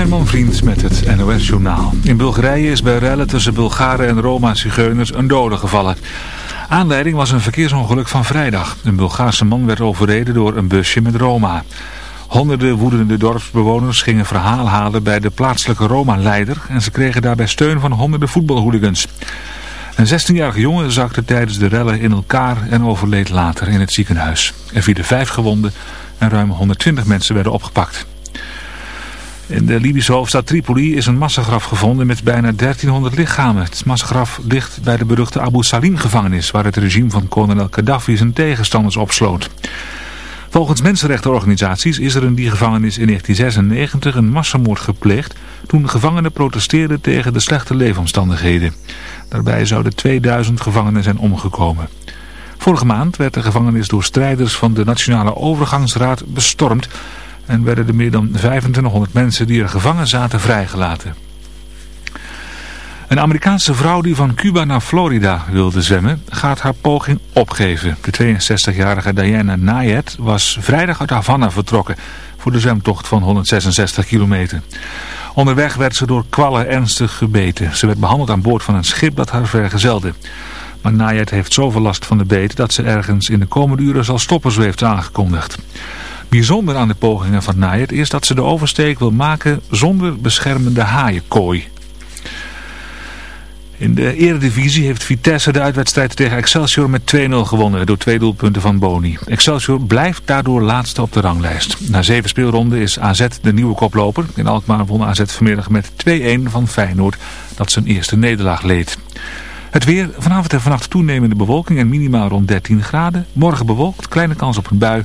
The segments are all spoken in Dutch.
Herman Vriend met het NOS-journaal. In Bulgarije is bij rellen tussen Bulgaren en Roma-zigeuners een dode gevallen. Aanleiding was een verkeersongeluk van vrijdag. Een Bulgaarse man werd overreden door een busje met Roma. Honderden woedende dorpsbewoners gingen verhaal halen bij de plaatselijke Roma-leider... en ze kregen daarbij steun van honderden voetbalhooligans. Een 16-jarige jongen zakte tijdens de rellen in elkaar en overleed later in het ziekenhuis. Er vielen vijf gewonden en ruim 120 mensen werden opgepakt. In de Libische hoofdstad Tripoli is een massagraf gevonden met bijna 1300 lichamen. Het massagraf ligt bij de beruchte Abu Salim gevangenis waar het regime van kolonel Gaddafi zijn tegenstanders opsloot. Volgens mensenrechtenorganisaties is er in die gevangenis in 1996 een massamoord gepleegd toen gevangenen protesteerden tegen de slechte leefomstandigheden. Daarbij zouden 2000 gevangenen zijn omgekomen. Vorige maand werd de gevangenis door strijders van de Nationale Overgangsraad bestormd en werden er meer dan 2500 mensen die er gevangen zaten vrijgelaten. Een Amerikaanse vrouw die van Cuba naar Florida wilde zwemmen, gaat haar poging opgeven. De 62-jarige Diana Nayet was vrijdag uit Havana vertrokken voor de zwemtocht van 166 kilometer. Onderweg werd ze door kwallen ernstig gebeten. Ze werd behandeld aan boord van een schip dat haar vergezelde. Maar Nayet heeft zoveel last van de beten dat ze ergens in de komende uren zal stoppen, zo heeft aangekondigd. Bijzonder aan de pogingen van Nayet is dat ze de oversteek wil maken zonder beschermende haaienkooi. In de eredivisie heeft Vitesse de uitwedstrijd tegen Excelsior met 2-0 gewonnen door twee doelpunten van Boni. Excelsior blijft daardoor laatste op de ranglijst. Na zeven speelronden is AZ de nieuwe koploper. In Alkmaar won AZ vanmiddag met 2-1 van Feyenoord dat zijn eerste nederlaag leed. Het weer, vanavond en vannacht toenemende bewolking en minimaal rond 13 graden. Morgen bewolkt, kleine kans op een bui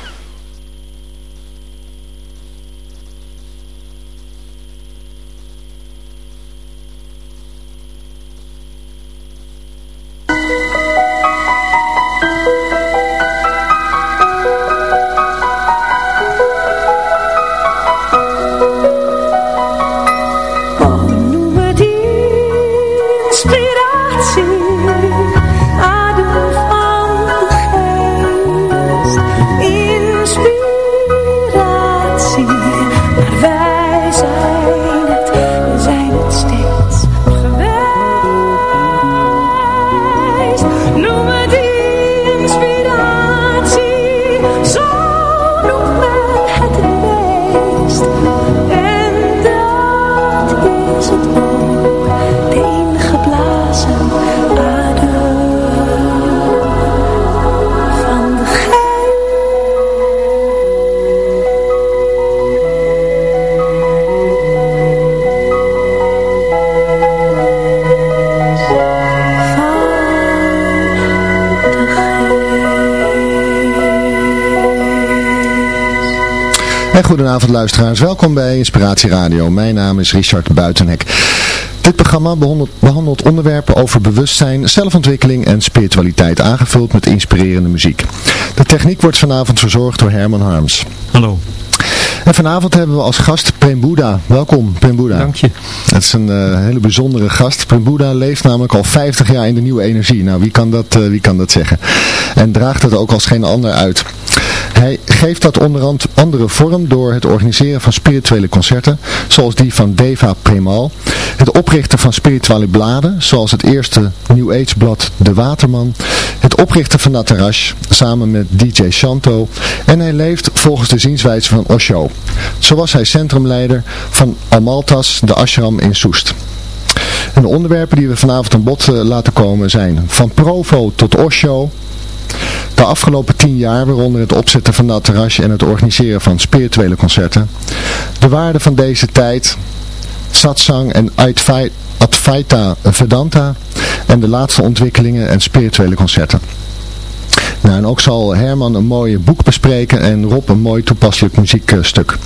Luisteraars, welkom bij Inspiratie Radio. Mijn naam is Richard Buitenhek. Dit programma behandelt, onderwerpen over bewustzijn, zelfontwikkeling en spiritualiteit, aangevuld met inspirerende muziek. De techniek wordt vanavond verzorgd door Herman Harms. Hallo. En vanavond hebben we als gast Prem Boeddha. Welkom Prem Boeddha. Dank je. Het is een eh, hele bijzondere gast. Prem Boeddha leeft namelijk al 50 jaar in de nieuwe energie. Nou, wie kan dat, eh, wie kan dat zeggen? En draagt dat ook als geen ander uit. Hij geeft dat onder andere vorm door het organiseren van spirituele concerten, zoals die van Deva Premal, het oprichten van spirituele bladen, zoals het eerste New Age blad De Waterman, het oprichten van Natarash, samen met DJ Shanto, en hij leeft volgens de zienswijze van Osho. Zo was hij centrumleider van Amaltas, de ashram in Soest. En de onderwerpen die we vanavond aan bod eh, laten komen zijn van Provo tot Osho, de afgelopen tien jaar, waaronder het opzetten van terrasje en het organiseren van spirituele concerten. De waarde van deze tijd, satsang en Advaita Vedanta en de laatste ontwikkelingen en spirituele concerten. Nou, en ook zal Herman een mooi boek bespreken en Rob een mooi toepasselijk muziekstuk.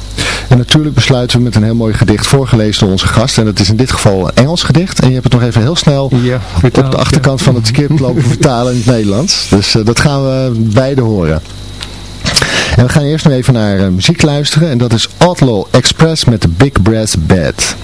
En natuurlijk besluiten we met een heel mooi gedicht voorgelezen door onze gast. En dat is in dit geval een Engels gedicht. En je hebt het nog even heel snel ja, op de achterkant van het script lopen vertalen in het Nederlands. Dus uh, dat gaan we beide horen. En we gaan eerst nog even naar uh, muziek luisteren. En dat is Outlaw Express met de Big Brass Band.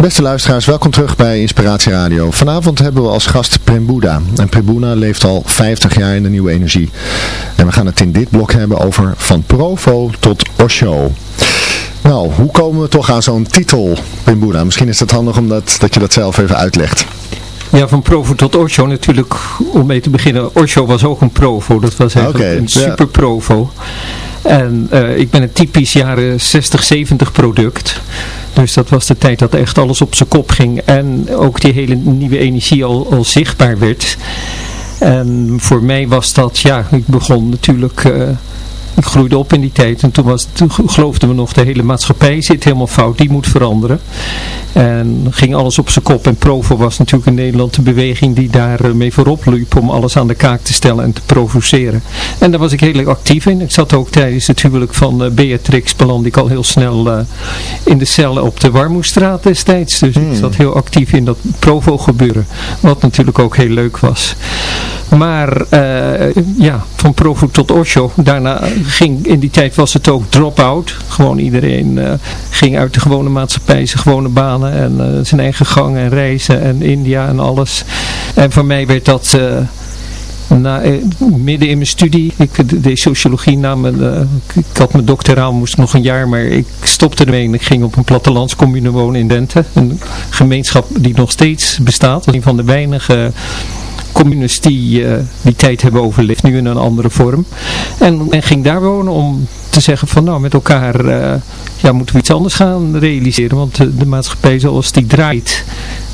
Beste luisteraars, welkom terug bij Inspiratie Radio. Vanavond hebben we als gast Prembuda. En Prembuda leeft al 50 jaar in de nieuwe energie. En we gaan het in dit blok hebben over van Provo tot Osho. Nou, hoe komen we toch aan zo'n titel, Prembuda? Misschien is het handig omdat dat je dat zelf even uitlegt. Ja, van Provo tot Osho natuurlijk, om mee te beginnen. Osho was ook een Provo, dat was eigenlijk een super Provo. En eh, ik ben een typisch jaren 60, 70 product. Dus dat was de tijd dat echt alles op zijn kop ging. En ook die hele nieuwe energie al, al zichtbaar werd. En voor mij was dat, ja, ik begon natuurlijk... eh, groeide op in die tijd en toen, was, toen geloofden we nog de hele maatschappij zit helemaal fout, die moet veranderen. En ging alles op zijn kop. En Provo was natuurlijk in Nederland de beweging die daar eh, voorop liep om alles aan de kaak te stellen en te provoceren. En daar was ik heel actief in. Ik zat ook tijdens het huwelijk van eh, Beatrix, belandde ik al heel snel eh, in de cellen op de Warmoestraat destijds. Dus ik zat heel actief in dat Provo gebeuren. Wat natuurlijk ook heel leuk was. Maar eh, ja, van Provo tot Osho. Daarna ging, in die tijd was het ook drop-out. Gewoon iedereen eh, ging uit de gewone maatschappij, zijn gewone banen en eh, zijn eigen gang en reizen en India en alles. En voor mij werd dat... na, midden in mijn studie, ik deed sociologie na ik had mijn doctoraal, moest nog een jaar, maar ik stopte ermee en ik ging op een plattelandscommune wonen in Dente. Een gemeenschap die nog steeds bestaat, een van de weinige communes die eh, die tijd hebben overleefd, nu in een andere vorm. En, en ging daar wonen om te zeggen van nou met elkaar eh, ja, moeten we iets anders gaan realiseren, want de, de maatschappij zoals die draait,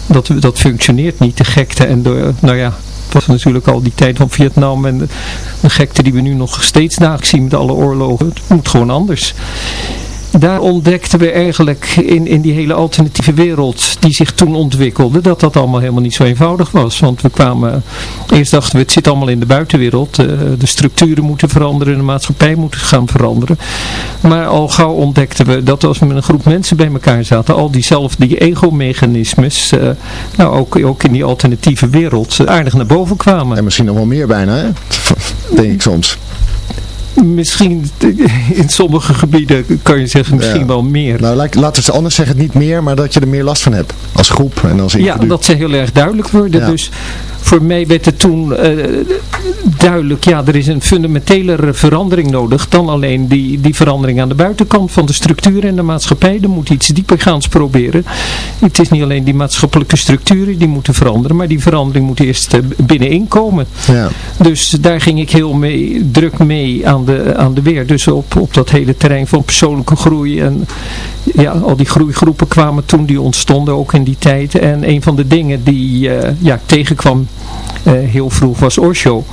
dat, dat functioneert niet, de gekte en de, nou ja, het was natuurlijk al die tijd van Vietnam en de, de gekte die we nu nog steeds dagelijks zien met alle oorlogen. Het moet gewoon anders. Daar ontdekten we eigenlijk in, in die hele alternatieve wereld die zich toen ontwikkelde, dat dat allemaal helemaal niet zo eenvoudig was. Want we kwamen, eerst dachten we het zit allemaal in de buitenwereld, eh, de structuren moeten veranderen, de maatschappij moet gaan veranderen. Maar al gauw ontdekten we dat als we met een groep mensen bij elkaar zaten, al diezelfde die ego-mechanismes, eh, nou ook, ook in die alternatieve wereld, eh, aardig naar boven kwamen. En misschien nog wel meer bijna, hè? Denk ik soms. Misschien in sommige gebieden kan je zeggen misschien Ja. wel meer. Nou, laat- laten we het anders zeggen, niet meer, maar dat je er meer last van hebt. Als groep en als Ja, individu. dat ze heel erg duidelijk worden. Ja. Dus voor mij werd het toen eh, duidelijk, ja, er is een fundamentelere verandering nodig dan alleen die, die verandering aan de buitenkant van de structuur en de maatschappij. Er moet iets diepergaans proberen. Het is niet alleen die maatschappelijke structuren die moeten veranderen, maar die verandering moet eerst eh, binnenin komen. Ja. Dus daar ging ik heel mee, druk mee aan aan de weer. Dus op, op dat hele terrein van persoonlijke groei. En ja, al die groeigroepen kwamen toen, die ontstonden ook in die tijd. En een van de dingen die eh, ja, ik tegenkwam eh, heel vroeg was Osho.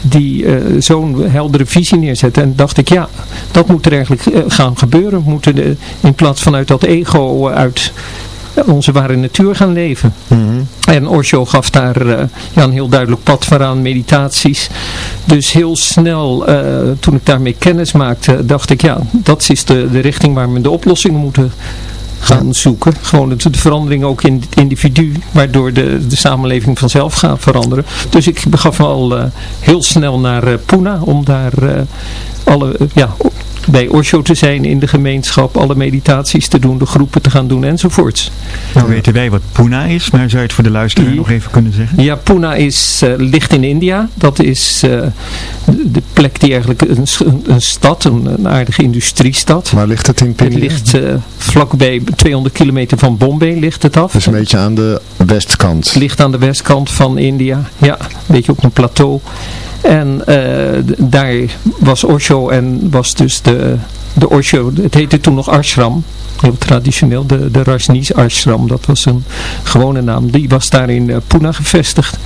Die eh, zo'n heldere visie neerzette. En dacht ik, ja, dat moet er eigenlijk gaan gebeuren. We moeten de, in plaats vanuit dat ego uit onze ware natuur gaan leven. Mhm. En Osho gaf daar eh, ja, een heel duidelijk pad voor aan, meditaties. Dus heel snel, eh, toen ik daarmee kennis maakte, dacht ik, ja, dat is de, de richting waar we de oplossingen moeten gaan zoeken. Gewoon de, de verandering ook in het individu, waardoor de, de samenleving vanzelf gaat veranderen. Dus ik begaf me al eh, heel snel naar Pune, om daar alle, ja, bij Osho te zijn in de gemeenschap, alle meditaties te doen, de groepen te gaan doen enzovoorts. Nou weten wij wat Puna is, maar zou je het voor de luisteraar nog even kunnen zeggen? Ja, Pune is, eh, ligt in India. Dat is eh, de, plek die eigenlijk een, een, een stad, een, een aardige industriestad. Waar ligt het in Het India? ligt eh, vlakbij 200 kilometer van Bombay ligt het af. Dus een beetje aan de westkant. Het ligt aan de westkant van India. Ja, een beetje op een plateau. En eh, daar was Osho en was dus de, de Osho, het heette toen nog ashram. Heel traditioneel, de, de Rajneesh ashram, dat was een gewone naam. Die was daar in eh, Pune gevestigd.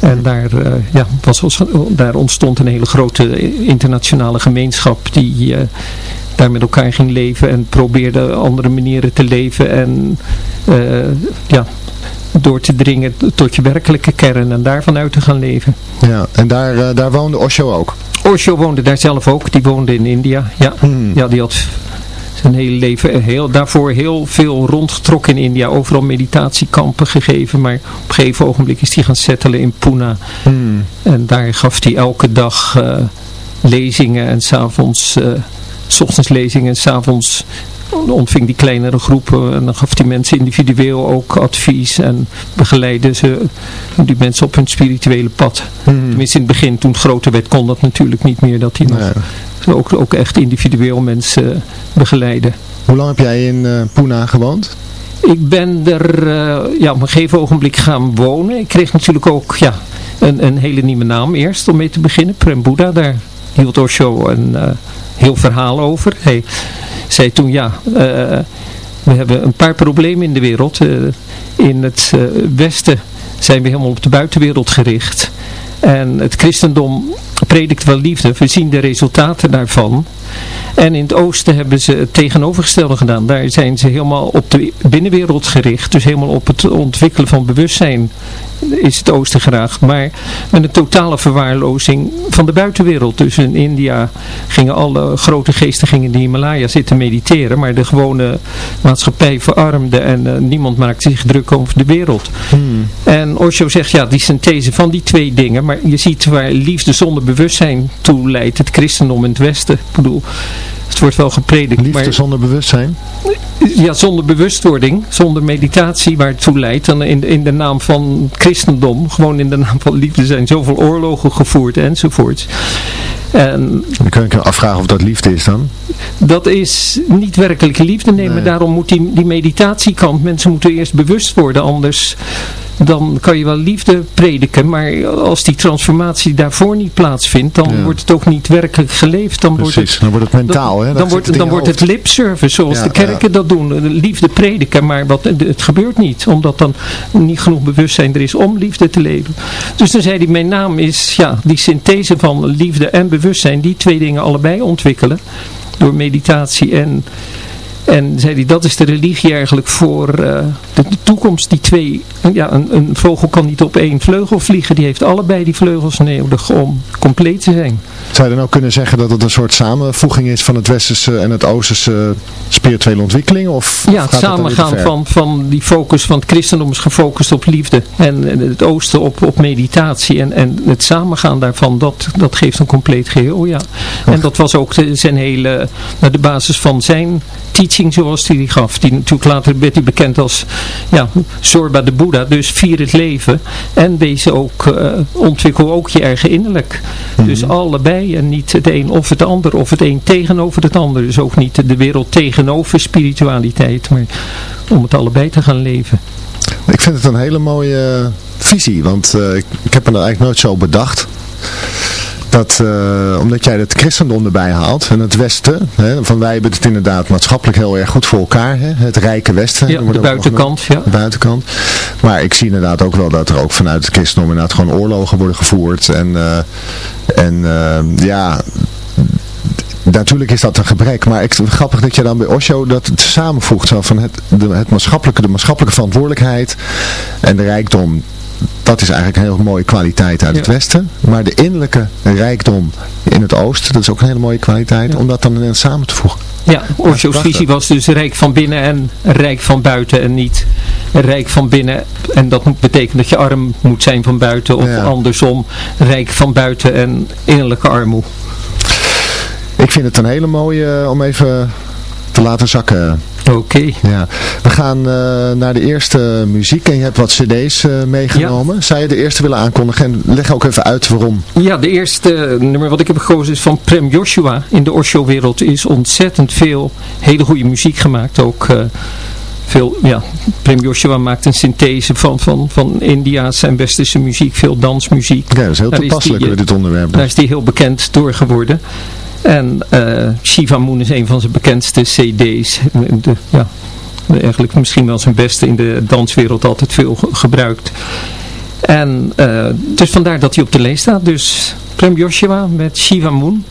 En daar, eh, ja, was, daar ontstond een hele grote internationale gemeenschap die daar met elkaar ging leven en probeerde andere manieren te leven en ja, door te dringen tot je werkelijke kern en daarvan uit te gaan leven. Ja, en daar, eh, daar woonde Osho ook. Osho woonde daar zelf ook, die woonde in India. Ja, Hmm. ja die had zijn hele leven heel, daarvoor heel veel rondgetrokken in India. Overal meditatiekampen gegeven, maar op een gegeven ogenblik is hij gaan settelen in Pune. Hmm. En daar gaf hij elke dag eh, lezingen en s'avonds, eh, s ochtends lezingen en s'avonds ontving die kleinere groepen en dan gaf die mensen individueel ook advies en begeleidde ze die mensen op hun spirituele pad. Hmm. Tenminste in het begin, toen het groter werd, kon dat natuurlijk niet meer dat hij nog ook, ook echt individueel mensen eh, begeleiden. Hoe lang heb jij in uh, Pune gewoond? Ik ben er uh, ja, op een gegeven ogenblik gaan wonen. Ik kreeg natuurlijk ook ja, een, een hele nieuwe naam eerst om mee te beginnen. Prem Buddha, daar hield Osho een uh, heel verhaal over. Hij zei toen ja, uh, we hebben een paar problemen in de wereld. in het westen zijn we helemaal op de buitenwereld gericht. En het christendom predikt wel liefde. We zien de resultaten daarvan. En in het oosten hebben ze het tegenovergestelde gedaan. Daar zijn ze helemaal op de binnenwereld gericht. Dus helemaal op het ontwikkelen van bewustzijn is het oosten graag. Maar met een totale verwaarlozing van de buitenwereld. Dus in India gingen alle grote geesten gingen in de Himalaya zitten mediteren. Maar de gewone maatschappij verarmde en uh, niemand maakte zich druk over de wereld. Hmm. En Osho zegt ja, die synthese van die twee dingen. Maar je ziet waar liefde zonder bewustzijn toe leidt. Het christendom in het westen. Ik bedoel, wordt wel gepredikt. Liefde maar, zonder bewustzijn? Ja, zonder bewustwording, zonder meditatie waar het toe leidt. Dan in, in de naam van christendom, gewoon in de naam van liefde zijn zoveel oorlogen gevoerd enzovoort. En, dan kun je afvragen of dat liefde is dan? Dat is niet werkelijke liefde, nee, nee. maar daarom moet die, die meditatiekant, mensen moeten eerst bewust worden, anders dan kan je wel liefde prediken, maar als die transformatie daarvoor niet plaatsvindt, dan ja. wordt het ook niet werkelijk geleefd. Dan Precies, wordt het, dan wordt het mentaal. Dan, hè? dan wordt, dan wordt het lipservice, zoals Ja, de kerken ja. dat doen. Liefde prediken, maar wat, het gebeurt niet, omdat dan niet genoeg bewustzijn er is om liefde te leven. Dus dan zei hij, mijn naam is ja, die synthese van liefde en bewustzijn, die twee dingen allebei ontwikkelen, door meditatie en... En zei hij, dat is de religie eigenlijk voor uh, de, de, toekomst. Die twee, ja, een, een, vogel kan niet op één vleugel vliegen. Die heeft allebei die vleugels nodig om compleet te zijn. Zou je dan ook kunnen zeggen dat het een soort samenvoeging is van het westerse en het oosterse spirituele ontwikkeling? Of ja, het samengaan van, van die focus van het christendom is gefocust op liefde. En het oosten op, op meditatie. En, en het samengaan daarvan, dat, dat geeft een compleet geheel, ja. En dat was ook de, zijn hele, de basis van zijn teaching zoals hij die gaf. Die natuurlijk later werd hij bekend als ja, Zorba de Boeddha. Dus vier het leven. En deze ook, uh, ontwikkel ook je eigen innerlijk. Mhm. Dus allebei. En niet het een of het ander. Of het een tegenover het ander. Dus ook niet de wereld tegenover spiritualiteit. Maar om het allebei te gaan leven. Ik vind het een hele mooie visie. Want uh, ik, ik heb me dat eigenlijk nooit zo bedacht dat uh, omdat jij het christendom erbij haalt en het westen, hè, van wij hebben het inderdaad maatschappelijk heel erg goed voor elkaar, hè, het rijke westen. Ja, de buitenkant, ja. De buitenkant. Maar ik zie inderdaad ook wel dat er ook vanuit het christendom inderdaad gewoon oorlogen worden gevoerd en, uh, en uh, ja... Natuurlijk is dat een gebrek, maar ik, grappig dat je dan bij Osho dat het samenvoegt. Zo van het, de, het maatschappelijke, de maatschappelijke verantwoordelijkheid en de rijkdom dat is eigenlijk een hele mooie kwaliteit uit ja. het westen. Maar de innerlijke rijkdom in het oosten, dat is ook een hele mooie kwaliteit, ja. om dat dan samen te voegen. Ja, Osho's visie was dus rijk van binnen en rijk van buiten en niet rijk van binnen. En dat betekent dat je arm moet zijn van buiten of ja. andersom, rijk van buiten en innerlijke armoe. Ik vind het een hele mooie om even te laten zakken. Oké. Okay. Ja. We gaan uh, naar de eerste muziek en je hebt wat cd's uh, meegenomen. Ja. Zou je de eerste willen aankondigen en leg ook even uit waarom? Ja, de eerste nummer wat ik heb gekozen is van Prem Joshua. In de Osho-wereld is ontzettend veel hele goede muziek gemaakt. Ook uh, veel, ja, Prem Joshua maakt een synthese van, van, van India's en westerse muziek, veel dansmuziek. Ja, dat is heel daar toepasselijk bij dit onderwerp. Daar is die heel bekend door geworden. En uh, Shiva Moon is een van zijn bekendste cd's. De, ja, eigenlijk misschien wel zijn beste in de danswereld altijd veel gebruikt. En uh, dus vandaar dat hij op de lijst staat. Dus Prem Joshua met Shiva Moon.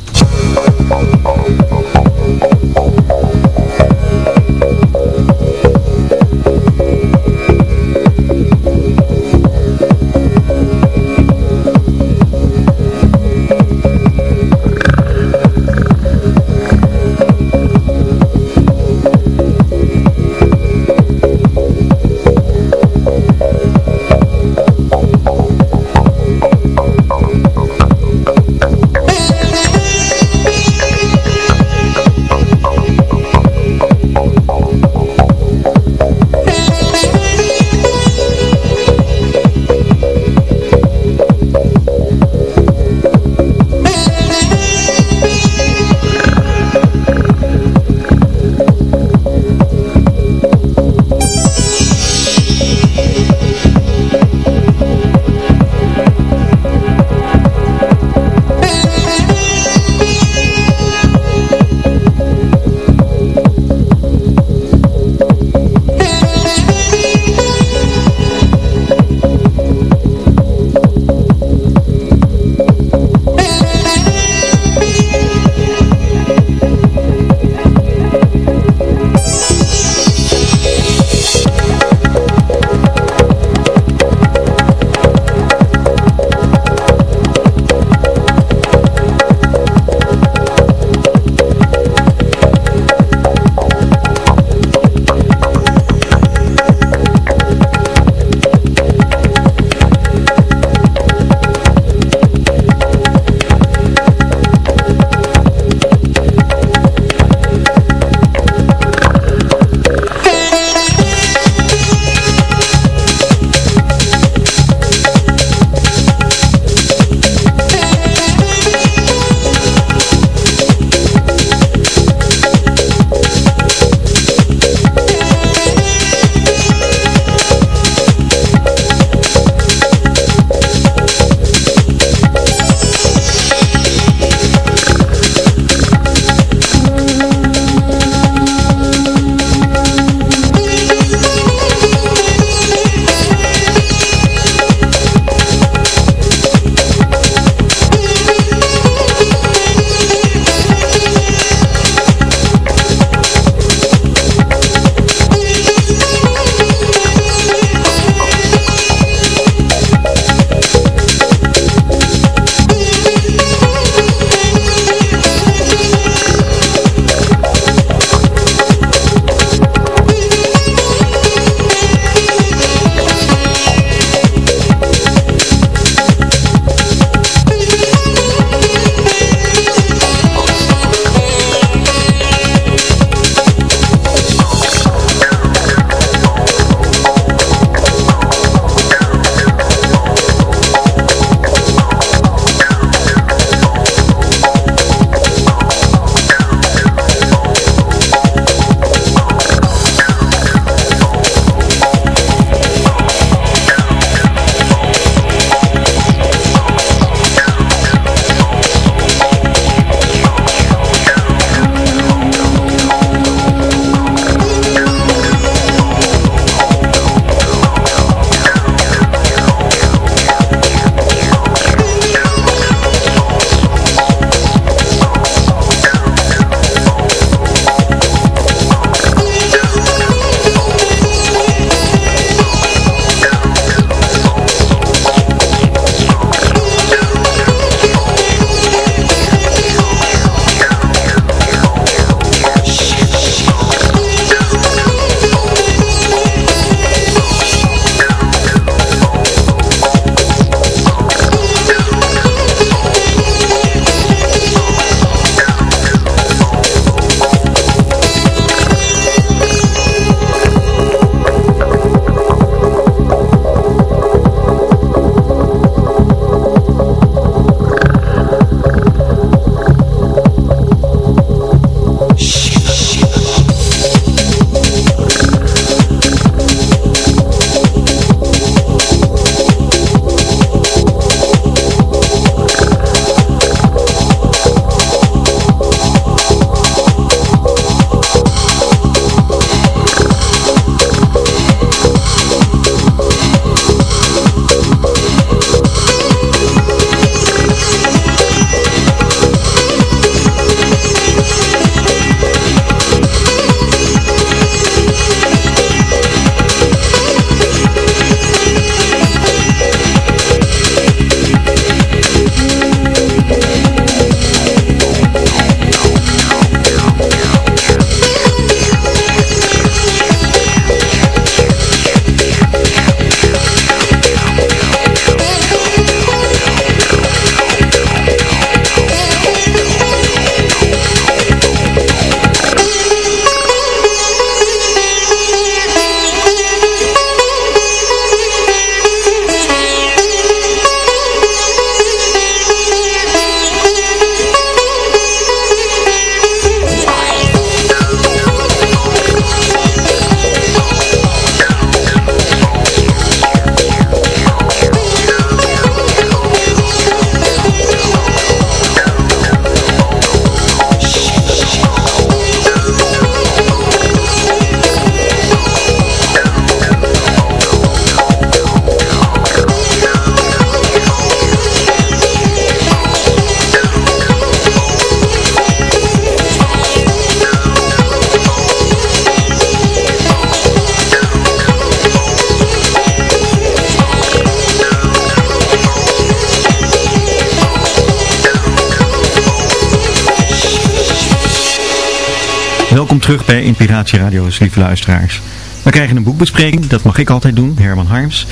Welkom terug bij Inspiratie Radio's, lieve luisteraars. We krijgen een boekbespreking, dat mag ik altijd doen, Herman Harms.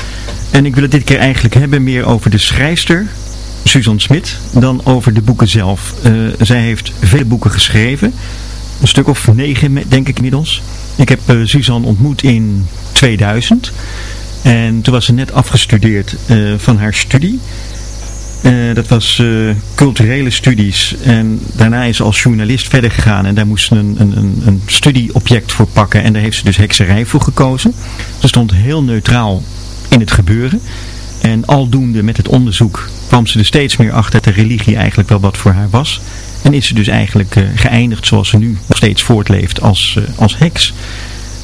En ik wil het dit keer eigenlijk hebben meer over de schrijfster, Suzanne Smit, dan over de boeken zelf. Uh, zij heeft vele boeken geschreven, een stuk of negen denk ik inmiddels. Ik heb uh, Suzanne ontmoet in 2000 en toen was ze net afgestudeerd uh, van haar studie. Uh, dat was uh, culturele studies. En daarna is ze als journalist verder gegaan. En daar moest ze een, een, een studieobject voor pakken. En daar heeft ze dus hekserij voor gekozen. Ze stond heel neutraal in het gebeuren. En aldoende met het onderzoek kwam ze er steeds meer achter dat de religie eigenlijk wel wat voor haar was. En is ze dus eigenlijk uh, geëindigd zoals ze nu nog steeds voortleeft als, als heks.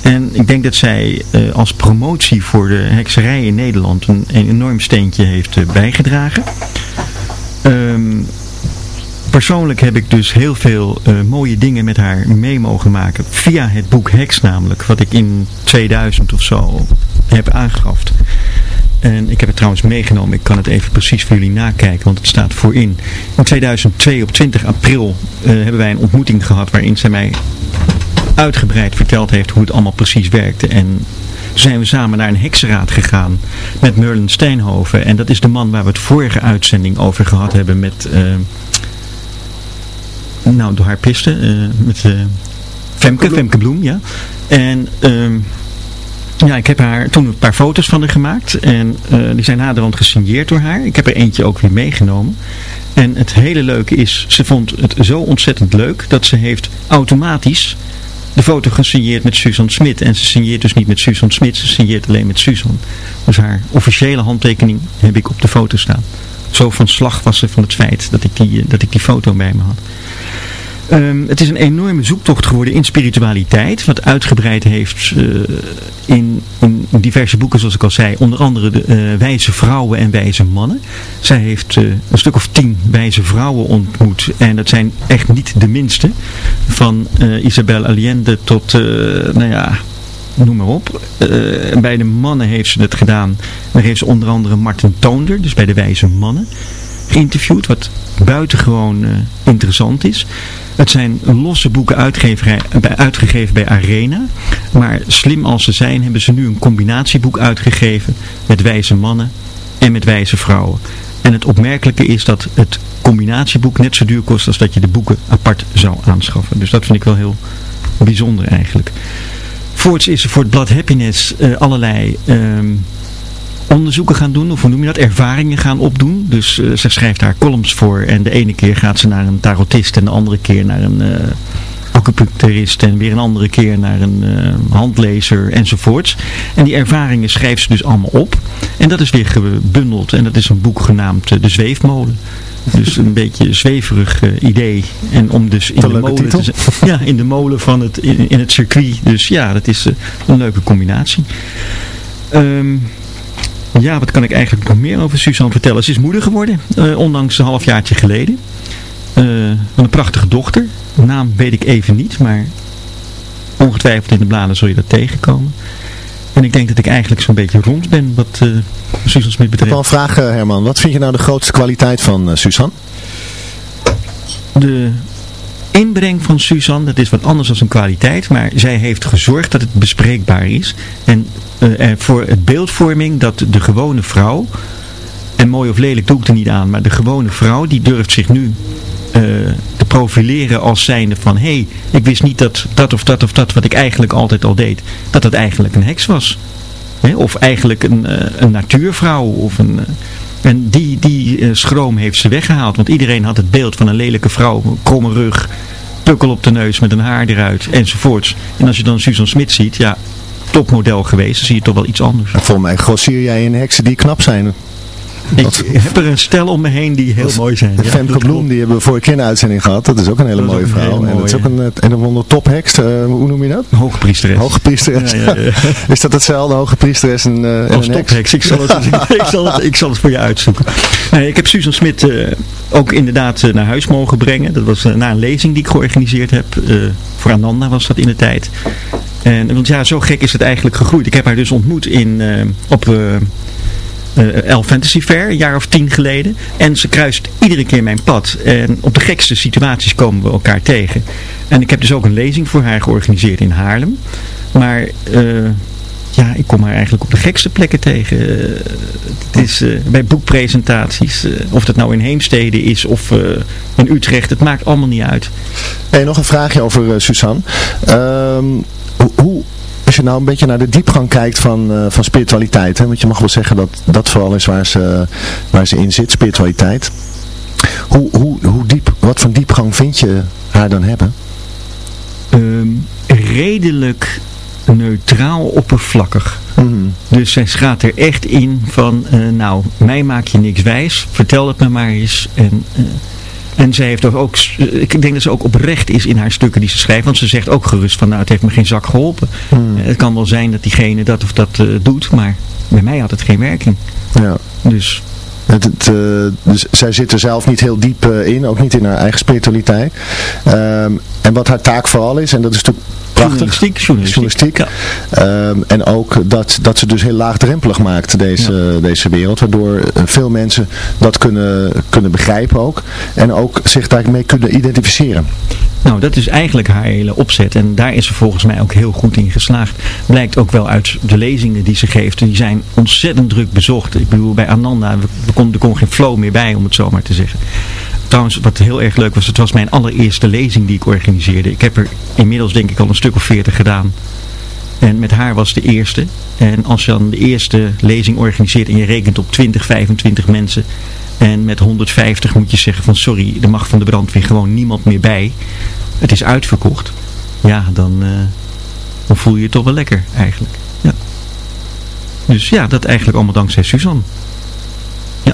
En ik denk dat zij uh, als promotie voor de hekserij in Nederland een, enorm steentje heeft uh, bijgedragen. Um, persoonlijk heb ik dus heel veel uh, mooie dingen met haar mee mogen maken. Via het boek Heks namelijk, wat ik in 2000 of zo heb aangeschaft. En ik heb het trouwens meegenomen. Ik kan het even precies voor jullie nakijken, want het staat voorin. In 2002 op 20 april hebben wij een ontmoeting gehad waarin zij mij uitgebreid verteld heeft hoe het allemaal precies werkte. En zijn we samen naar een heksenraad gegaan met Merlin Steenhoven. En dat is de man waar we het vorige uitzending over gehad hebben met... Uh, nou, door haar pisten. Uh, met uh, Femke, Femke Bloem, ja. En... ehm ja, ik heb haar toen een paar foto's van haar gemaakt. En die zijn naderhand gesigneerd door haar. Ik heb er eentje ook weer meegenomen. En het hele leuke is, ze vond het zo ontzettend leuk dat ze heeft automatisch de foto gesigneerd met Susan Smit. En ze signeert dus niet met Susan Smit, ze signeert alleen met Susan. Dus haar officiële handtekening heb ik op de foto staan. Zo van slag was ze van het feit dat ik die, dat ik die foto bij me had. Um, het is een enorme zoektocht geworden in spiritualiteit, wat uitgebreid heeft uh, in, in, diverse boeken zoals ik al zei, onder andere de uh, wijze vrouwen en wijze mannen. Zij heeft uh, een stuk of tien wijze vrouwen ontmoet en dat zijn echt niet de minste, van Isabel Allende tot, nou ja, noem maar op. bij de mannen heeft ze het gedaan, daar heeft ze onder andere Martin Toonder, dus bij de wijze mannen geïnterviewd, wat buitengewoon uh, interessant is. Het zijn losse boeken uitgegeven bij Arena. Maar slim als ze zijn hebben ze nu een combinatieboek uitgegeven met wijze mannen en met wijze vrouwen. En het opmerkelijke is dat het combinatieboek net zo duur kost als dat je de boeken apart zou aanschaffen. Dus dat vind ik wel heel bijzonder eigenlijk. Voorts is er voor het blad Happiness uh, allerlei... Uh, onderzoeken gaan doen, of hoe noem je dat, ervaringen gaan opdoen. Dus uh, ze schrijft haar columns voor en de ene keer gaat ze naar een tarotist en de andere keer naar een uh, acupuncturist en weer een andere keer naar een uh, handlezer enzovoorts. En die ervaringen schrijft ze dus allemaal op. En dat is weer gebundeld en dat is een boek genaamd De Zweefmolen. Dus een beetje een zweverig idee. En om dus in de, molen te, ja, in de molen van het, in, in, het circuit. Dus ja, dat is een leuke combinatie. Um, ja, wat kan ik eigenlijk nog meer over Suzanne vertellen? Ze is moeder geworden, uh, ondanks een halfjaartje geleden. Uh, van een prachtige dochter. Naam weet ik even niet, maar ongetwijfeld in de bladen zul je dat tegenkomen. En ik denk dat ik eigenlijk zo'n beetje rond ben wat uh, Suzanne Smit betreft. Ik heb wel een vraag Herman. Wat vind je nou de grootste kwaliteit van Suzanne? De inbreng van Suzanne, dat is wat anders dan een kwaliteit, maar zij heeft gezorgd dat het bespreekbaar is. En uh, voor het beeldvorming dat de gewone vrouw, en mooi of lelijk doe ik er niet aan, maar de gewone vrouw die durft zich nu uh, te profileren als zijnde van, hé, hey, ik wist niet dat dat of dat of dat wat ik eigenlijk altijd al deed, dat dat eigenlijk een heks was. Of eigenlijk een, uh, een natuurvrouw of een... En die, die uh, schroom heeft ze weggehaald. Want iedereen had het beeld van een lelijke vrouw. Kromme rug, pukkel op de neus met een haar eruit enzovoorts. En als je dan Susan Smit ziet, ja, topmodel geweest. Dan zie je toch wel iets anders. Volgens mij grosseer jij in heksen die knap zijn. Ik heb er een stel om me heen die heel mooi zijn. Ja, Femke Bloem, die hebben we vorige keer een uitzending gehad. Dat is ook een hele mooie vrouw. en dat is ook een, andere topheks. Uh, hoe noem je dat? Hoogpriesteres. Hoogpriesteres. Ja, ja, is dat hetzelfde, hoogpriesteres en, uh, Als en topheks. Ik zal, het, ik, zal het, ik zal het voor je uitzoeken. Nee, ik heb Susan Smit uh, ook inderdaad naar huis mogen brengen. Dat was na een lezing die ik georganiseerd heb. voor Ananda was dat in de tijd. En, want ja, zo gek is het eigenlijk gegroeid. Ik heb haar dus ontmoet in, op uh, Elf Fantasy Fair, een jaar of tien geleden. En ze kruist iedere keer mijn pad. En op de gekste situaties komen we elkaar tegen. En ik heb dus ook een lezing voor haar georganiseerd in Haarlem. Maar ja, ik kom haar eigenlijk op de gekste plekken tegen. het is bij boekpresentaties, of dat nou in Heemstede is of in Utrecht, het maakt allemaal niet uit. Hey, nog een vraagje over Suzanne. Ehm, hoe, als je nou een beetje naar de diepgang kijkt van, uh, van spiritualiteit, hè, want je mag wel zeggen dat dat vooral is waar ze, waar ze in zit, spiritualiteit. Hoe, hoe, hoe diep, wat voor diepgang vind je haar dan hebben? Um, redelijk neutraal oppervlakkig. Mm Dus zij gaat er echt in van, uh, nou, mij maak je niks wijs, vertel het me maar eens. En uh, en zij heeft ook, ik denk dat ze ook oprecht is in haar stukken die ze schrijft. Want ze zegt ook gerust van, nou het heeft me geen zak geholpen. Hmm. Het kan wel zijn dat diegene dat of dat uh, doet, maar bij mij had het geen werking. Ja. Dus... Het, het, uh, dus zij zit er zelf niet heel diep in, ook niet in haar eigen spiritualiteit. Um, en wat haar taak vooral is, en dat is natuurlijk Journalistiek. Journalistiek. Ehm, en ook dat, dat ze dus heel laagdrempelig maakt, deze, deze wereld. Waardoor eh, veel mensen dat kunnen, kunnen begrijpen ook. En ook zich daarmee kunnen identificeren. Nou, dat is eigenlijk haar hele opzet. En daar is ze volgens mij ook heel goed in geslaagd. Blijkt ook wel uit de lezingen die ze geeft. Die zijn ontzettend druk bezocht. Ik bedoel, bij Ananda, we, we kon, er kon geen flow meer bij, om het zo maar te zeggen. Trouwens, wat heel erg leuk was, het was mijn allereerste lezing die ik organiseerde. Ik heb er inmiddels denk ik al een stuk of veertig gedaan. En met haar was de eerste. En als je dan de eerste lezing organiseert en je rekent op 20, 25 mensen. En met 150 moet je zeggen van sorry, er mag van de brandweer gewoon niemand meer bij. Het is uitverkocht. Ja, dan, uh, dan voel je je toch wel lekker eigenlijk. Ja. Dus ja, dat eigenlijk allemaal dankzij Suzanne. Ja.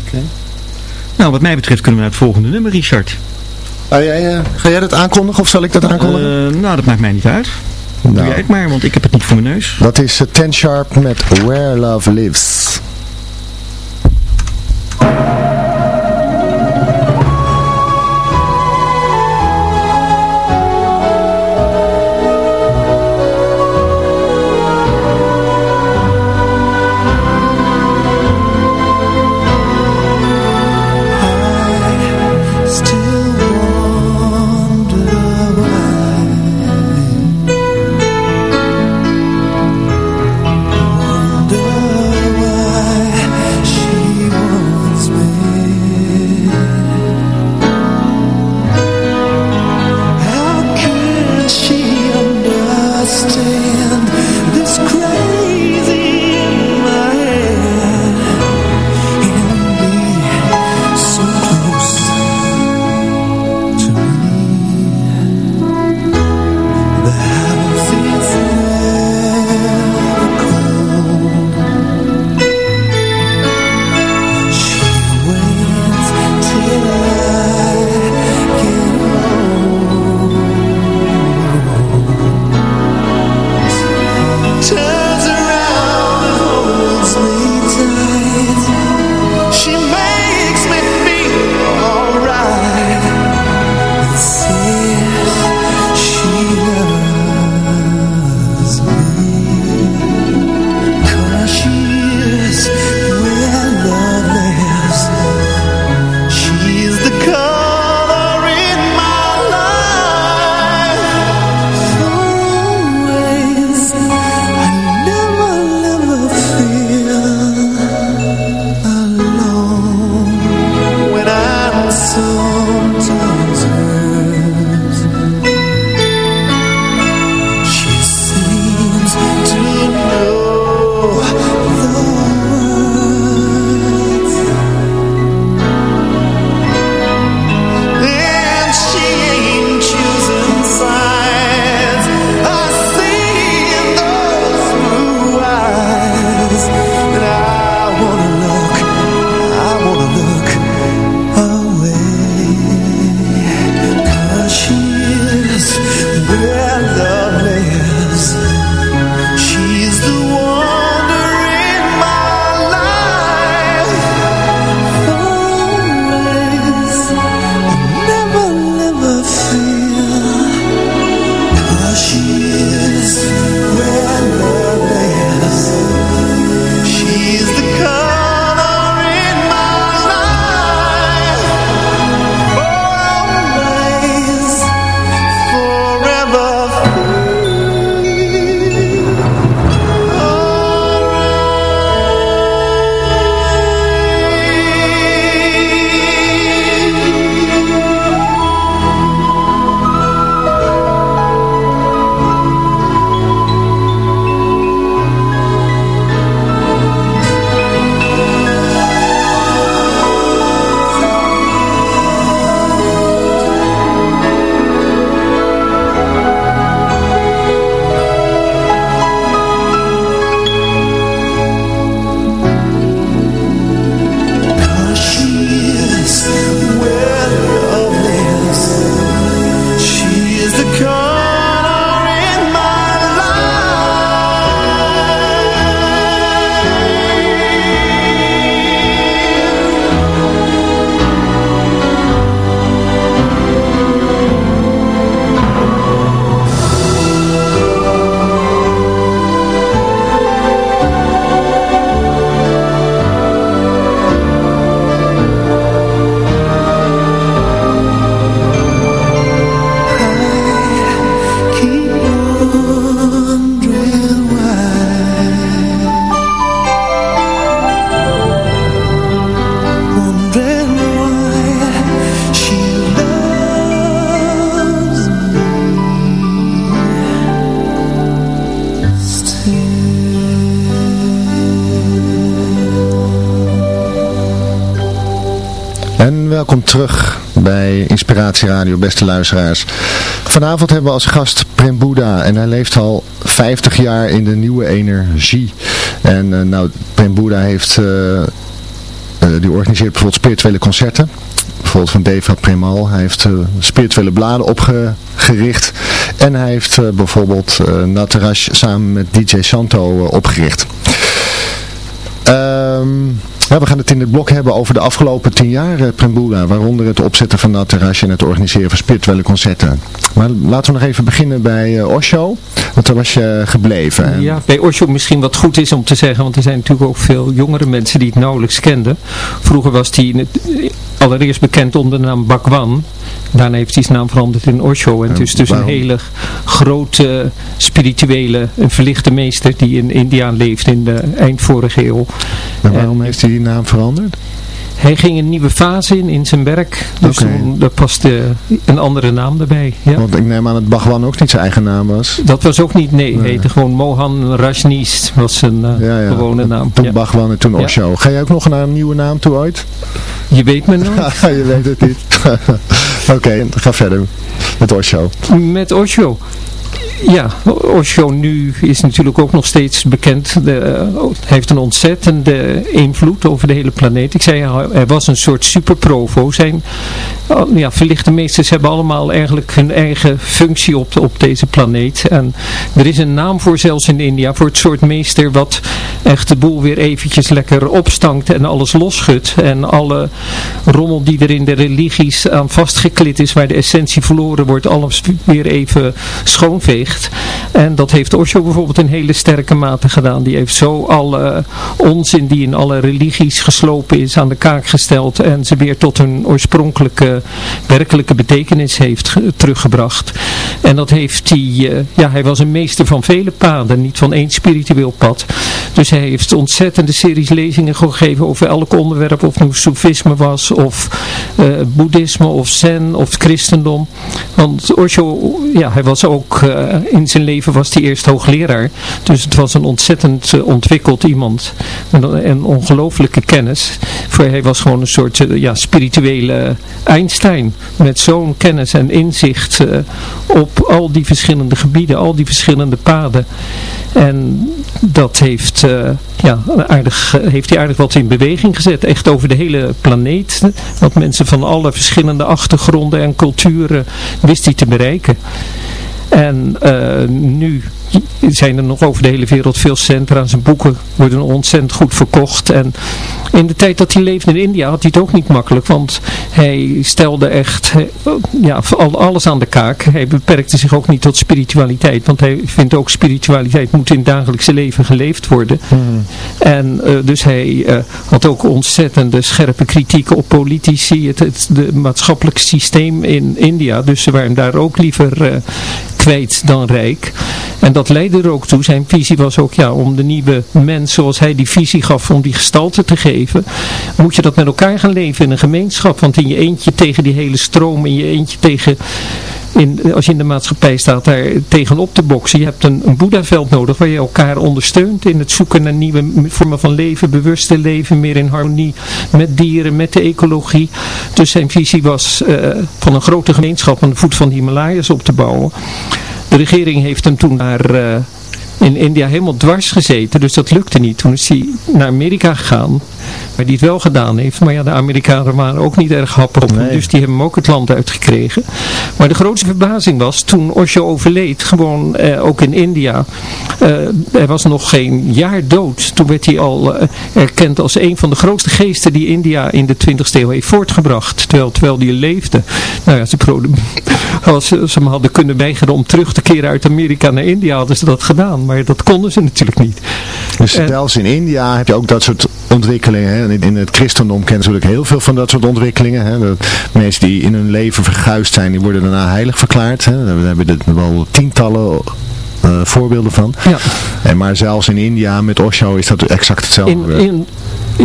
Nou, wat mij betreft kunnen we naar het volgende nummer, Richard. Ah, jij, uh, ga jij dat aankondigen of zal ik dat aankondigen? Uh, nou, dat maakt mij niet uit. Nou, Doe jij het maar, want ik heb het niet voor mijn neus. Dat is uh, Ten Sharp met Where Love Lives. Welkom terug bij Inspiratie Radio, beste luisteraars. Vanavond hebben we als gast Prem Boeddha en hij leeft al 50 jaar in de nieuwe energie. En uh, nou, Prem Boeddha heeft, uh, uh, die organiseert bijvoorbeeld spirituele concerten. Bijvoorbeeld van Deva Premal. Hij heeft spirituele bladen opgericht. En hij heeft bijvoorbeeld Natarash samen met DJ Santo opgericht. Ehm... We gaan het in het blok hebben over de afgelopen tien jaar, eh, Prembula, waaronder het opzetten van dat terrasje en het organiseren van spirituele concerten. Maar laten we nog even beginnen bij uh, Osho, want daar was je gebleven. Ja, bij Osho misschien wat goed is om te zeggen, want er zijn natuurlijk ook veel jongere mensen die het nauwelijks kenden. Vroeger was hij allereerst bekend onder de naam Bhagwan. Daarna heeft hij zijn naam veranderd in Osho. En het is dus een hele grote spirituele, een verlichte meester die in India leeft in de eind vorige eeuw. En waarom heeft hij die naam veranderd? Hij ging een nieuwe fase in, in zijn werk. Dus okay. toen, er paste een andere naam erbij. Ja. Want ik neem aan dat Bhagwan ook niet zijn eigen naam was. Dat was ook niet, nee. Hij heette gewoon Mohan Rajneesh. was zijn uh, ja, ja. gewone naam. Toen ja. Bhagwan en toen Osho. Ga jij ook nog naar een nieuwe naam toe ooit? Je weet me nog. je weet het niet. Oké, okay, ga verder met Osho. Met Osho. Ja, Osho nu is natuurlijk ook nog steeds bekend. De, uh, heeft een ontzettende invloed over de hele planeet. Ik zei, hij was een soort superprovo. Zijn ja, verlichte meesters hebben allemaal eigenlijk hun eigen functie op, op deze planeet. En er is een naam voor zelfs in India, voor het soort meester wat echt de boel weer eventjes lekker opstankt en alles losschudt. En alle rommel die er in de religies aan vastgeklit is, waar de essentie verloren wordt, alles weer even schoonveegt. En dat heeft Osho bijvoorbeeld in hele sterke mate gedaan. Die heeft zo alle onzin die in alle religies geslopen is aan de kaak gesteld. En ze weer tot hun oorspronkelijke werkelijke betekenis heeft teruggebracht. En dat heeft hij, uh, ja hij was een meester van vele paden, niet van één spiritueel pad. Dus hij heeft ontzettende series lezingen gegeven over elk onderwerp. Of nu soefisme was, of uh, boeddhisme, of zen, of christendom. Want Osho, ja hij was ook... Uh, in zijn leven was hij eerst hoogleraar. Dus het was een ontzettend uh, ontwikkeld iemand. Met een ongelooflijke kennis. Voor hij was gewoon een soort ja, spirituele Einstein. Met zo'n kennis en inzicht op al die verschillende gebieden. Al die verschillende paden. En dat heeft, ja, aardig, heeft hij aardig wat in beweging gezet. Echt over de hele planeet. Wat mensen van alle verschillende achtergronden en culturen wist hij te bereiken. En uh, nu zijn er nog over de hele wereld veel centra. Zijn boeken worden ontzettend goed verkocht. En in de tijd dat hij leefde in India had hij het ook niet makkelijk. Want hij stelde echt ja, alles aan de kaak. Hij beperkte zich ook niet tot spiritualiteit. Want hij vindt ook spiritualiteit moet in het dagelijkse leven geleefd worden. Hmm. En uh, dus hij uh, had ook ontzettende scherpe kritieken op politici. Het, het de maatschappelijke systeem in India. Dus ze waren daar ook liever uh, kwijt dan rijk. En dat leidde er ook toe. Zijn visie was ook ja, om de nieuwe mens, zoals hij die visie gaf, om die gestalte te geven. Moet je dat met elkaar gaan leven in een gemeenschap. Want in je eentje tegen die hele stroom, in je eentje tegen... In, als je in de maatschappij staat daar tegenop te boksen. Je hebt een, een boeddhaveld nodig waar je elkaar ondersteunt in het zoeken naar nieuwe vormen van leven, bewuste leven, meer in harmonie met dieren, met de ecologie. Dus zijn visie was uh, van een grote gemeenschap aan de voet van de Himalayas op te bouwen. De regering heeft hem toen naar... Uh, in India helemaal dwars gezeten. Dus dat lukte niet. Toen is hij naar Amerika gegaan. Waar hij het wel gedaan heeft. Maar ja, de Amerikanen waren ook niet erg happig op nee. Dus die hebben hem ook het land uitgekregen. Maar de grootste verbazing was toen Osho overleed. Gewoon eh, ook in India. Uh, hij was nog geen jaar dood. Toen werd hij al uh, erkend als een van de grootste geesten die India in de 20e eeuw heeft voortgebracht. Terwijl, terwijl die leefde. Nou ja, ze, als ze hem hadden kunnen weigeren om terug te keren uit Amerika naar India hadden ze dat gedaan maar dat konden ze natuurlijk niet. Dus zelfs in India heb je ook dat soort ontwikkelingen. In het christendom kennen ze natuurlijk heel veel van dat soort ontwikkelingen. Hè? Mensen die in hun leven verguisd zijn, die worden daarna heilig verklaard. Hè? We hebben er wel tientallen eh, voorbeelden van. Ja. En maar zelfs in India met Osho is dat exact hetzelfde. In, in,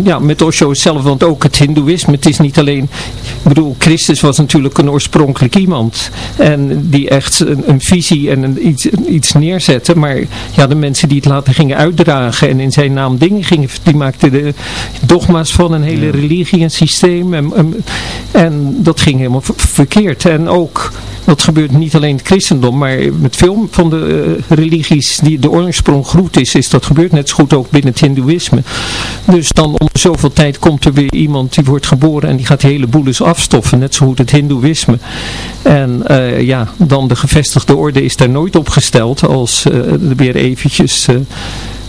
ja, met Osho zelf, want ook het hindoeïsme, het is niet alleen, ik bedoel, Christus was natuurlijk een oorspronkelijk iemand en die echt een, een visie en een, iets, iets neerzette, maar ja, de mensen die het later gingen uitdragen en in zijn naam dingen gingen, die maakten de dogma's van een hele religie en systeem en, en, en dat ging helemaal ver- verkeerd en ook dat gebeurt niet alleen in het christendom, maar met veel van de eh, religies die de oorsprong groet is, is dat gebeurt net zo goed ook binnen het hindoeïsme. Dus dan om zoveel tijd komt er weer iemand die wordt geboren en die gaat hele boel eens afstoffen, net zo goed het hindoeïsme. En eh, ja, dan de gevestigde orde is daar nooit op gesteld als er weer eventjes... eh,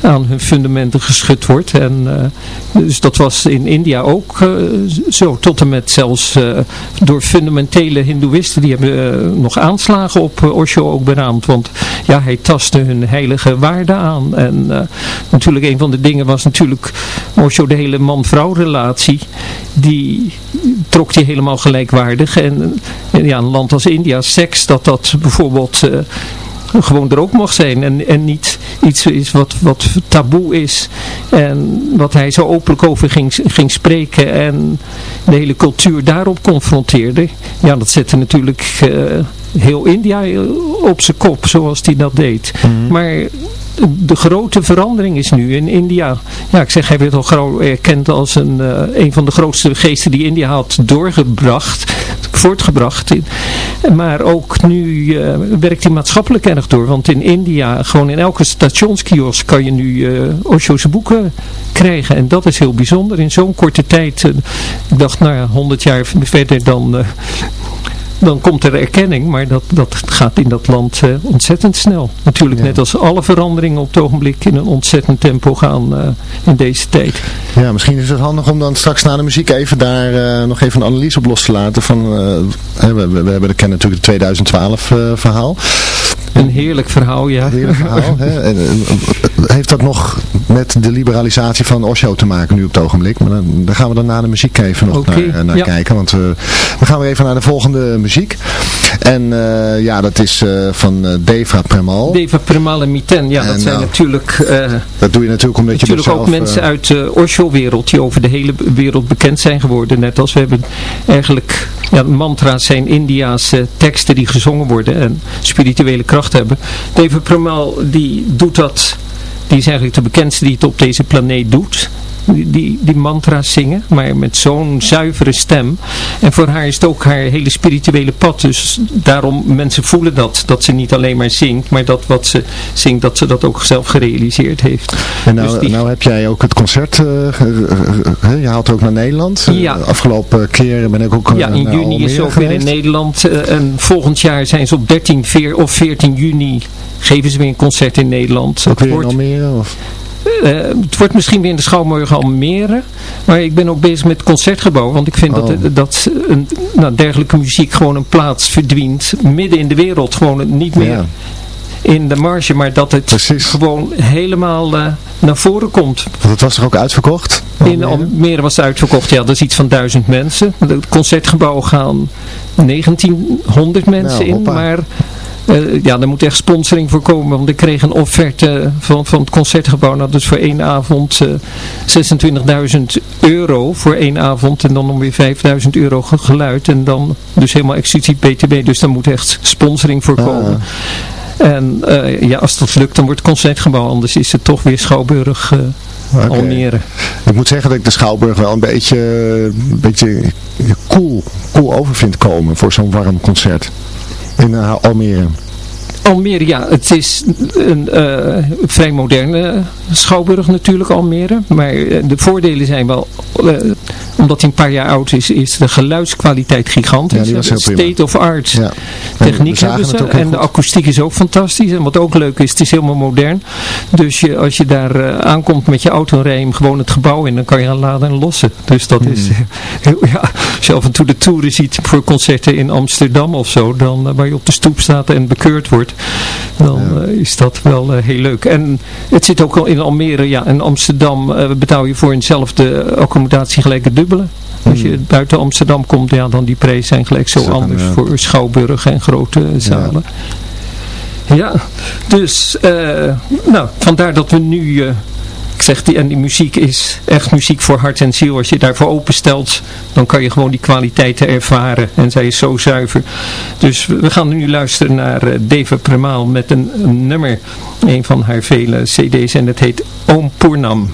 aan hun fundamenten geschud wordt. En, eh, dus dat was in India ook eh, zo. Tot en met zelfs eh, door fundamentele hindoeïsten. Die hebben nog aanslagen op Osho ook beraamd. Want ja, hij tastte hun heilige waarden aan. En natuurlijk een van de dingen was natuurlijk Osho de hele man-vrouw relatie. Die trok die helemaal gelijkwaardig. En eh, ja, een land als India, seks, dat dat bijvoorbeeld... gewoon er ook mag zijn en, en niet iets is wat, wat taboe is en wat hij zo openlijk over ging, ging spreken en de hele cultuur daarop confronteerde. Ja, dat zette natuurlijk eh, heel India op zijn kop zoals hij dat deed. Maar de grote verandering is nu in India. Ja, ik zeg, hij werd al gauw erkend als een, eh, een van de grootste geesten die India had doorgebracht, voortgebracht. Maar ook nu eh, werkt hij maatschappelijk erg door. Want in India, gewoon in elke stationskiosk kan je nu eh Osho's boeken krijgen. En dat is heel bijzonder. In zo'n korte tijd, eh, ik dacht nou ja, 100 jaar verder dan... dan komt er erkenning, maar dat, dat gaat in dat land eh, ontzettend snel. Natuurlijk net als alle veranderingen op het ogenblik in een ontzettend tempo gaan eh, in deze tijd. Ja, misschien is het handig om dan straks na de muziek even daar eh, nog even een analyse op los te laten. Van, we, we, we hebben de kennen natuurlijk het 2012 eh, verhaal. Een heerlijk verhaal, ja. Heerlijk verhaal. hè? En, en, heeft dat nog met de liberalisatie van Osho te maken nu op het ogenblik? Maar dan, gaan we dan na de muziek even nog naar, naar ja. kijken. Want eh, we gaan weer even naar de volgende muziek. En eh, ja, dat is eh, van eh, Deva Premal. Deva Premal en Miten, ja, dat zijn nou, natuurlijk... eh, dat doe je natuurlijk omdat je Natuurlijk ook mensen eh, uit de Osho-wereld die over de hele wereld bekend zijn geworden. Net als we hebben eigenlijk, ja, mantra's zijn Indiaanse teksten die gezongen worden en spirituele kracht hebben. Deva Premal die doet dat, die is eigenlijk de bekendste die het op deze planeet doet. Die, die, mantra's zingen, maar met zo'n zuivere stem. En voor haar is het ook haar hele spirituele pad. Dus daarom mensen voelen dat, dat ze niet alleen maar zingt, maar dat wat ze zingt, dat ze dat ook zelf gerealiseerd heeft. En nou, Dus die- nou heb jij ook het concert, eh, je haalt ook naar Nederland. Eh, Ja. Afgelopen keren ben ik ook eh, Ja, in juni is Almere ook weer in. Nederland. en volgend jaar zijn ze op 13 veer, of 14 juni geven ze weer een concert in Nederland. Ook weer in Almere? Of? Eh, het wordt misschien weer in de Schouwburg Almere. Maar ik ben ook bezig met het concertgebouw. Want ik vind Oh. dat, dat een, nou, dergelijke muziek gewoon een plaats verdient. Midden in de wereld. Gewoon niet meer Ja. in de marge. Maar dat het Precies. gewoon helemaal eh, naar voren komt. Want het was toch ook uitverkocht? In Almere was het uitverkocht, ja, dat is iets van duizend mensen. Het concertgebouw gaan 1900 mensen Nou, in, hoppa. maar eh, ja, er moet echt sponsoring voor komen. Want ik kreeg een offerte van, van het concertgebouw, nou, dus voor één avond eh 26.000 euro voor één avond. En dan nog weer 5.000 euro ge- geluid. En dan dus helemaal exclusief BTW, dus daar moet echt sponsoring voor Ah. komen. En eh, ja, als dat lukt, dan wordt het concertgebouw, anders is het toch weer Schouwburg eh, Oké. Almere. Ik moet zeggen dat ik de Schouwburg wel een beetje, een beetje cool, cool over vind komen voor zo'n warm concert. In eh, Almere. Almere, ja, het is een eh, vrij moderne schouwburg natuurlijk, Almere. Maar eh, de voordelen zijn wel, omdat hij een paar jaar oud is, is de geluidskwaliteit gigantisch. Ja, die was heel prima. State of art Ja. techniek hebben ze. En de akoestiek is ook fantastisch. En wat ook leuk is, het is helemaal modern. Dus je, als je daar eh, aankomt met je auto, hem gewoon het gebouw in. Dan kan je gaan laden en lossen. Dus dat is, Hmm. heel, ja, als je af en toe de toeren ziet voor concerten in Amsterdam of zo, dan, eh, waar je op de stoep staat en bekeurd wordt, dan eh, is dat wel heel leuk. En het zit ook al in Almere, ja, in Amsterdam betaal je voor eenzelfde accommodatie gelijk het dubbele. Als je buiten Amsterdam komt, ja, dan die prijzen zijn gelijk zo anders ja. voor Schouwburg en grote zalen. Ja, dus eh, nou, vandaar dat we nu, eh, ik zeg, die, en die muziek is echt muziek voor hart en ziel. Als je daarvoor openstelt, dan kan je gewoon die kwaliteiten ervaren. En zij is zo zuiver. Dus we gaan nu luisteren naar Deva Premaal met een, een, nummer, een van haar vele cd's en het heet Om Purnam.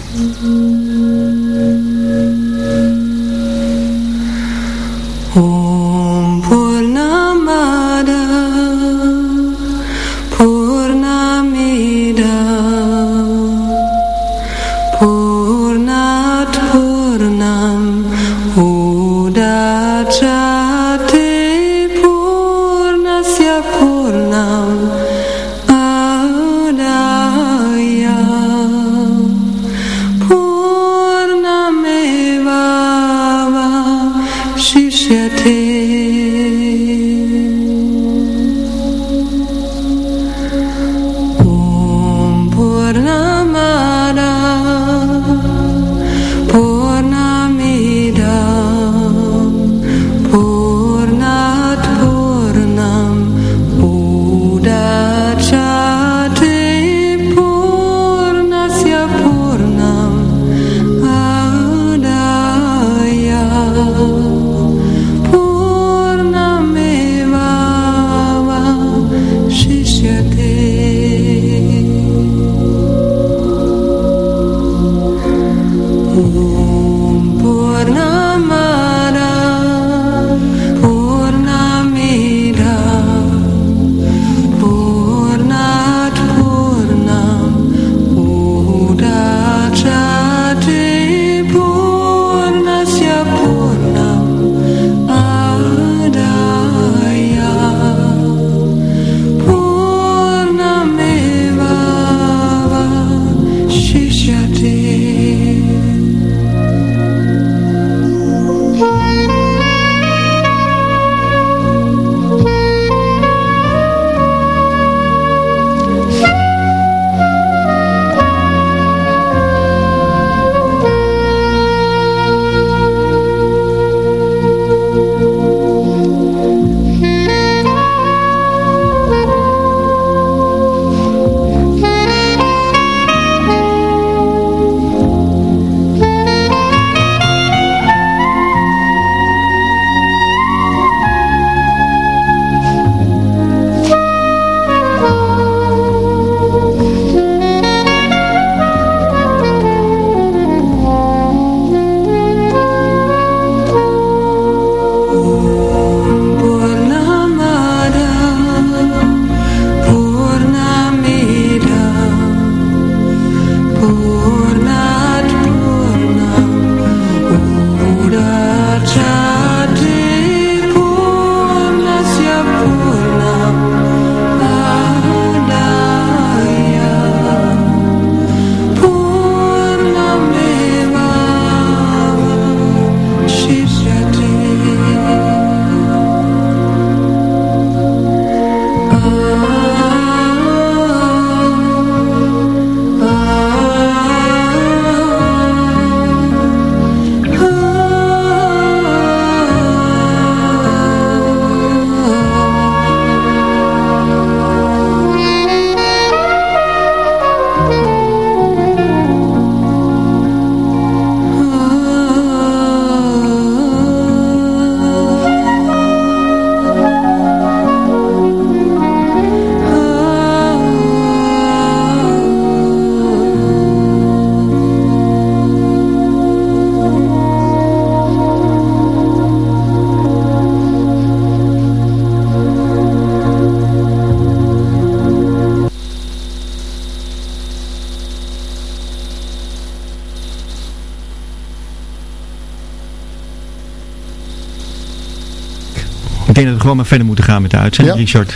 Gewoon maar verder moeten gaan met de uitzending, Ja. Richard.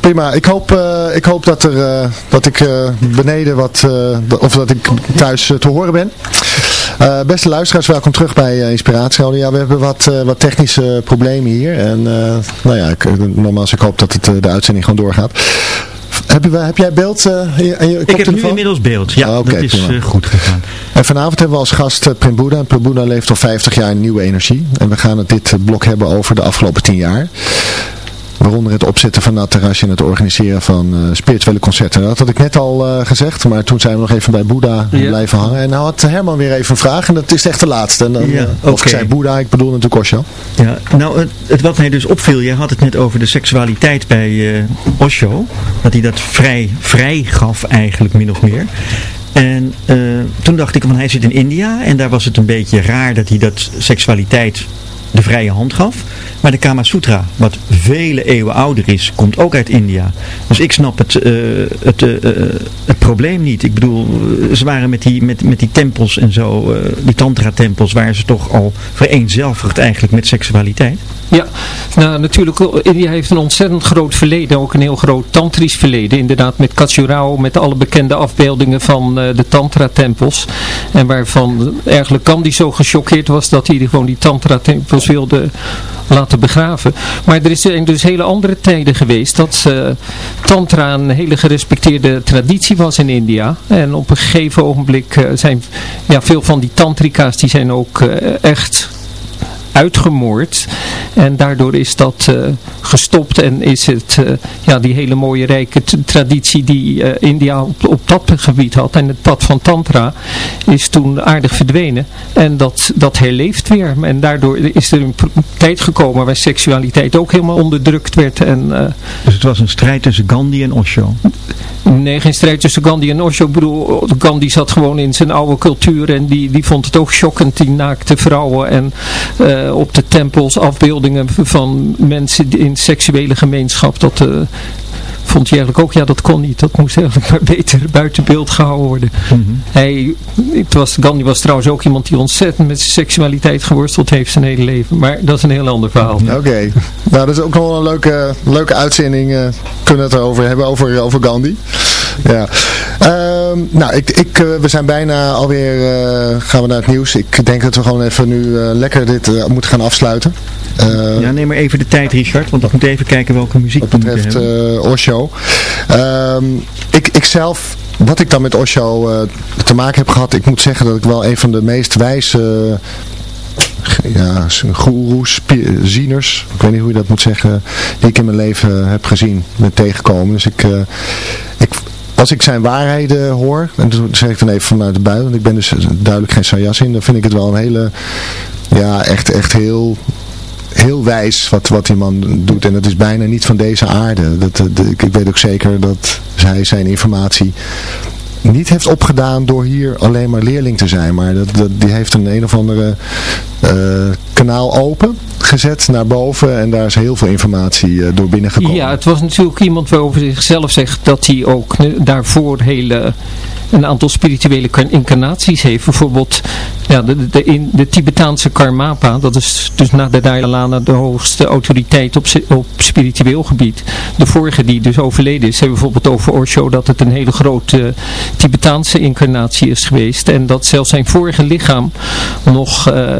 Prima, ik hoop, eh, ik hoop dat, er, eh, dat ik eh, beneden wat, of dat ik thuis te horen ben. Beste luisteraars, welkom terug bij Inspiratie. Ja, we hebben wat, wat technische problemen hier. En nou ja, ik, nogmaals, ik hoop dat het, de uitzending gewoon doorgaat. Heb, je, heb jij beeld uh, je Ik heb nu inmiddels beeld, ja, ah, okay, dat is uh, goed gegaan. En vanavond hebben we als gast uh, Prim Boeddha. Prim Boeddha leeft al 50 jaar in nieuwe energie. En we gaan het dit blok hebben over de afgelopen 10 jaar. Waaronder het opzetten van dat terrasje en het organiseren van uh, spirituele concerten. Dat had ik net al uh, gezegd, maar toen zijn we nog even bij Boeddha blijven hangen. En nou had Herman weer even een vraag en dat is echt de laatste. En dan, ja, uh, okay. Of ik zei Boeddha, ik bedoel natuurlijk Osho. Ja, nou het, het, wat mij dus opviel, jij had het net over de seksualiteit bij Osho. Dat hij dat vrij, vrij gaf eigenlijk min of meer. En uh, toen dacht ik, van hij zit in India en daar was het een beetje raar dat hij dat seksualiteit de vrije hand gaf. Maar de Kama Sutra, wat vele eeuwen ouder is, komt ook uit India. Dus ik snap het, uh, het, uh, het probleem niet. Ik bedoel, ze waren met die, met, met die tempels en zo, die tantra-tempels, waren ze toch al vereenzelvigd eigenlijk met seksualiteit. Ja, nou natuurlijk, India heeft een ontzettend groot verleden, ook een heel groot tantrisch verleden. Inderdaad met Khajuraho, met alle bekende afbeeldingen van de tantra-tempels. En waarvan eigenlijk Gandhi zo gechoqueerd was dat hij gewoon die tantra-tempels wilde laten begraven. Maar er zijn dus hele andere tijden geweest dat uh, tantra een hele gerespecteerde traditie was in India. En op een gegeven ogenblik uh, zijn ja, veel van die tantrika's die zijn ook echt uitgemoord. En daardoor is dat uh, gestopt en is het uh, ja, die hele mooie rijke traditie die uh, India op, op, dat gebied had. En het pad van Tantra is toen aardig verdwenen. En dat, dat herleeft weer. En daardoor is er een tijd gekomen waar seksualiteit ook helemaal onderdrukt werd. En, dus het was een strijd tussen Gandhi en Osho? Nee, geen strijd tussen Gandhi en Osho. Ik bedoel, Gandhi zat gewoon in zijn oude cultuur en die, die vond het ook schokkend, die naakte vrouwen en uh, op de tempels afbeeldingen van mensen in seksuele gemeenschap. Dat uh, vond hij eigenlijk ook, ja dat kon niet. Dat moest eigenlijk maar beter buiten beeld gehouden worden. Mm -hmm. Hij, het was, Gandhi was trouwens ook iemand die ontzettend met seksualiteit geworsteld heeft zijn hele leven. Maar dat is een heel ander verhaal. Oké, okay. nou dat is ook nog wel een leuke, leuke uitzending. Uh, kunnen we het erover hebben, over, over Gandhi. Ja. Um, nou, ik, ik, uh, we zijn bijna alweer, uh, gaan we naar het nieuws. Ik denk dat we gewoon even nu uh, lekker dit moeten gaan afsluiten. ja, neem maar even de tijd Richard, want ik moet even kijken welke muziek wat betreft moeten Um, ik, ik zelf, wat ik dan met Osho te maken heb gehad, ik moet zeggen dat ik wel een van de meest wijze ja, goeroes, zieners, ik weet niet hoe je dat moet zeggen, die ik in mijn leven heb gezien, ben tegengekomen. Dus ik, uh, ik als ik zijn waarheden hoor, en dat zeg ik dan even vanuit de bui, want ik ben dus duidelijk geen sajas in, dan vind ik het wel een hele, ja, echt, echt heel, heel wijs wat, wat die man doet. En dat is bijna niet van deze aarde. Dat, ik weet ook zeker dat hij zijn informatie niet heeft opgedaan door hier alleen maar leerling te zijn. Maar dat, die heeft een een of andere uh, kanaal open gezet naar boven. En daar is heel veel informatie uh, door binnengekomen. Ja, het was natuurlijk iemand waarover zichzelf zegt dat hij ook daarvoor hele een aantal spirituele incarnaties heeft. Bijvoorbeeld ja, de, de, in, de Tibetaanse Karmapa, dat is dus na de Dalai Lama de hoogste autoriteit op, op spiritueel gebied. De vorige die dus overleden is, hebben bijvoorbeeld over Osho dat het een hele grote Tibetaanse incarnatie is geweest. En dat zelfs zijn vorige lichaam nog... Uh,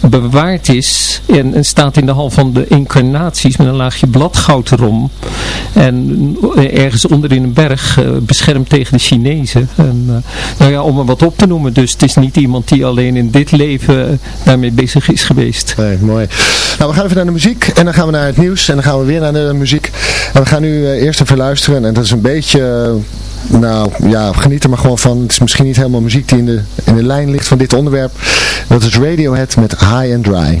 bewaard is en, en, staat in de hal van de incarnaties met een laagje bladgoud erom en ergens onder in een berg uh, beschermd tegen de Chinezen en, uh, nou ja, om er wat op te noemen dus het is niet iemand die alleen in dit leven uh, daarmee bezig is geweest nee, mooi nou we gaan even naar de muziek en dan gaan we naar het nieuws en dan gaan we weer naar de muziek en we gaan nu eerst even luisteren en dat is een beetje nou ja, geniet er maar gewoon van. Het is misschien niet helemaal muziek die in de, in de lijn ligt van dit onderwerp. Dat is Radiohead met High and Dry.